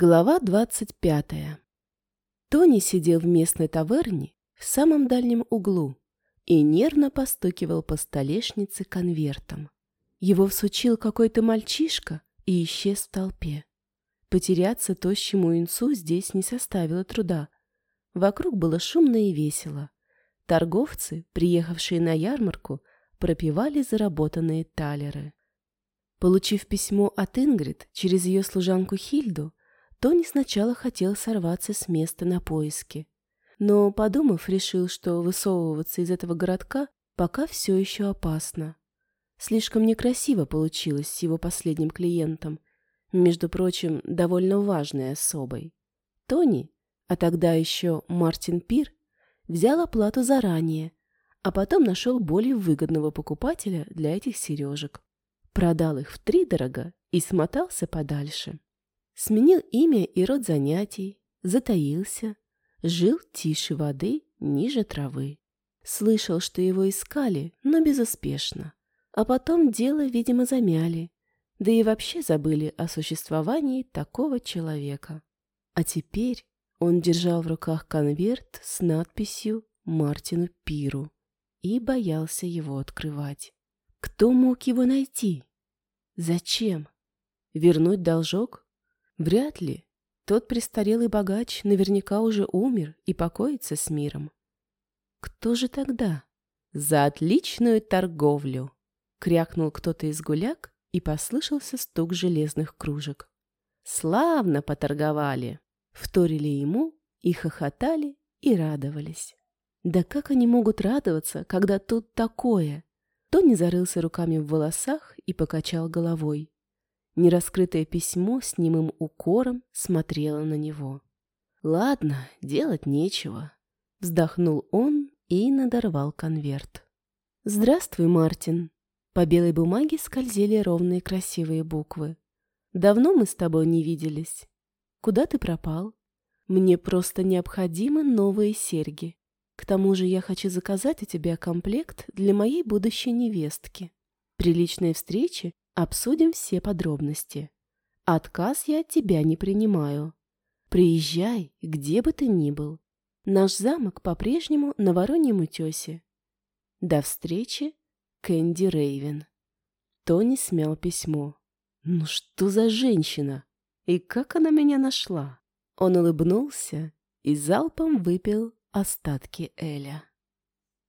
Глава двадцать пятая. Тони сидел в местной таверне в самом дальнем углу и нервно постукивал по столешнице конвертом. Его всучил какой-то мальчишка и исчез в толпе. Потеряться тощему инцу здесь не составило труда. Вокруг было шумно и весело. Торговцы, приехавшие на ярмарку, пропивали заработанные талеры. Получив письмо от Ингрид через ее служанку Хильду, Тони сначала хотел сорваться с места на поиски. Но, подумав, решил, что высовываться из этого городка пока все еще опасно. Слишком некрасиво получилось с его последним клиентом, между прочим, довольно важной особой. Тони, а тогда еще Мартин Пир, взял оплату заранее, а потом нашел более выгодного покупателя для этих сережек. Продал их втридорого и смотался подальше. Сменил имя и род занятий, затаился, жил тише воды, ниже травы. Слышал, что его искали, но безуспешно. А потом дело, видимо, замяли, да и вообще забыли о существовании такого человека. А теперь он держал в руках конверт с надписью «Мартину Пиру» и боялся его открывать. Кто мог его найти? Зачем? Вернуть должок? Вряд ли. Тот престарелый богач наверняка уже умер и покоится с миром. Кто же тогда? За отличную торговлю! Крякнул кто-то из гуляк, и послышался стук железных кружек. Славно поторговали! Вторили ему и хохотали, и радовались. Да как они могут радоваться, когда тут такое? Тони зарылся руками в волосах и покачал головой. Нераскрытое письмо с немым укором смотрело на него. «Ладно, делать нечего», — вздохнул он и надорвал конверт. «Здравствуй, Мартин». По белой бумаге скользили ровные красивые буквы. «Давно мы с тобой не виделись. Куда ты пропал? Мне просто необходимы новые серьги. К тому же я хочу заказать у тебя комплект для моей будущей невестки. При личной встрече Обсудим все подробности. Отказ я от тебя не принимаю. Приезжай, где бы ты ни был. Наш замок по-прежнему на Вороньем утесе. До встречи, Кэнди Рейвен. Тони смял письмо. Ну что за женщина? И как она меня нашла? Он улыбнулся и залпом выпил остатки Эля.